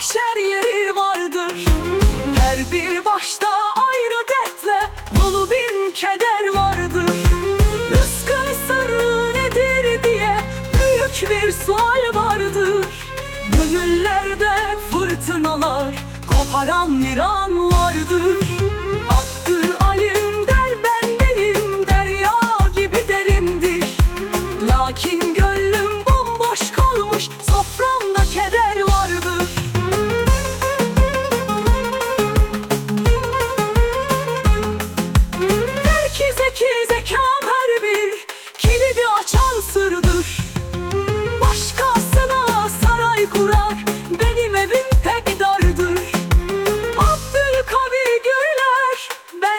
mahşer yeri vardır. Her bir başta sual vardır. Gönüllerde fırtınalar koparan bir an vardır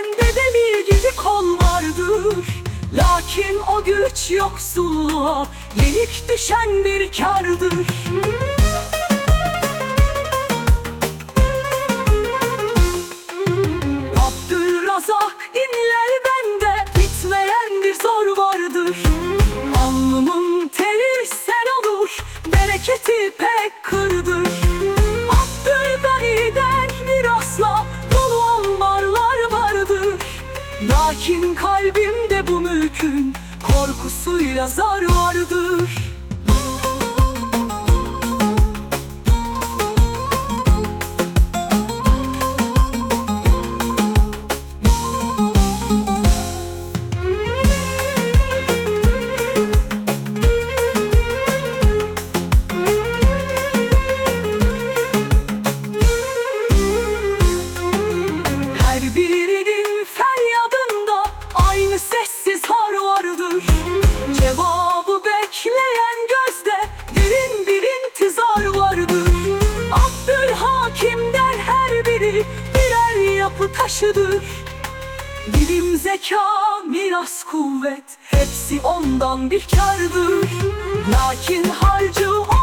Bende demir gibi kol vardır. Lakin o güç yoksulluğa Yenik düşen bir kardır Abdülrazak inler bende Bitmeyen bir zor vardır. Alnımın teri sen olur Bereketi pek Lakin kalbimde bu mülkün Korkusuyla zar vardır taşıdır Bilim zeka, miras kuvvet Hepsi ondan bir kardır. Lakin harcı olmayınca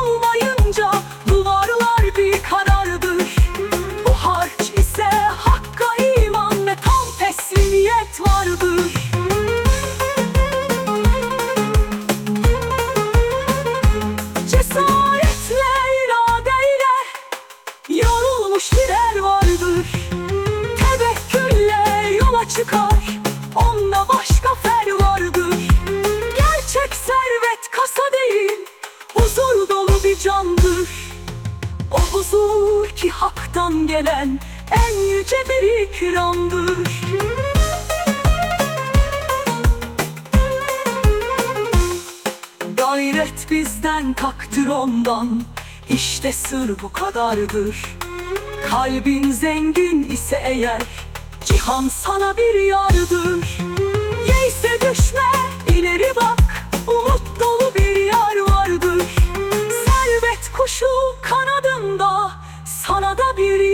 huzur ki haktan gelen en yüce bir ikramdır. Gayret bizden kaktır ondan işte sır bu kadardır. Kalbin zengin ise eğer Cihan sana bir yardır. Yeyse düşme ileri bak Umut dolu bir yar vardır. Servet kuşu kanadında beauty.